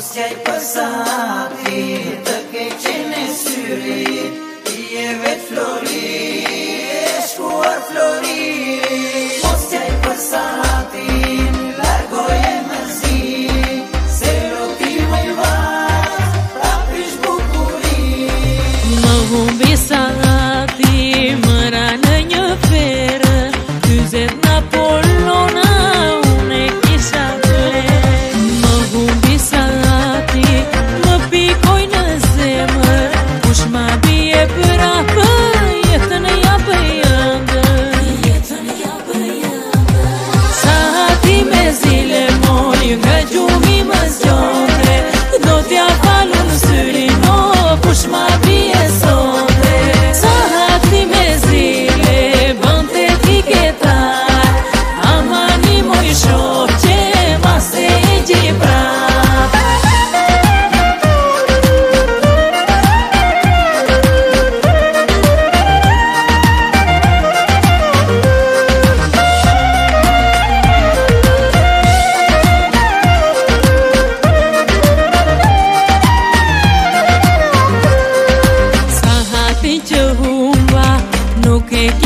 Mosjaj përsa ti të keqin e syri Ti e vetë flori, e shkuar flori Mosjaj përsa ti në largoj e mërzi Se o ti më i vazë, ta prish bukurin Më vëmbis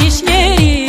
iş geri